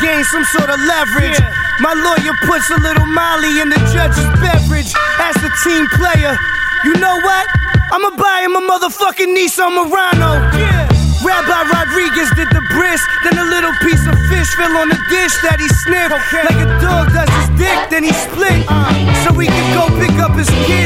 gain some sort of leverage. My lawyer puts a little Molly in the judge's beverage. As the team player, you know what? I'ma buy him a motherfucking Nissan Murano. Yeah. Rabbi Rodriguez did the bris, then a little piece of fish fell on the dish that he sniffed. Okay. Like a dog does his dick, then he split. Uh, so he could go pick up his kids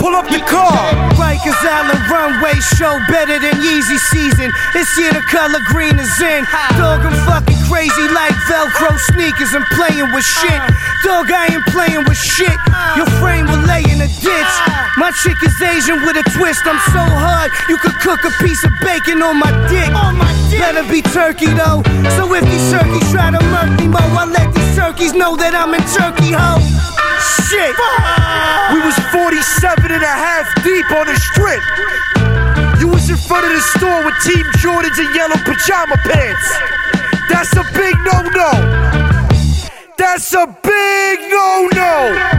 pull up the car. Rikers Island runway show better than Yeezy season. This year the color green is in. Dog, I'm fucking crazy like Velcro sneakers and playing with shit. Dog, I ain't playing with shit. Your frame will lay in a ditch. My chick is Asian with a twist. I'm so hard, you could cook a piece of bacon on my dick. On my dick. Better be turkey though. So if these turkeys try to murk me, mo, I let these turkeys know that I'm in turkey ho. Shit. We was 47 and a half deep on the strip. You was in front of the store with Team Jordans and yellow pajama pants. That's a big no-no. That's a big no-no.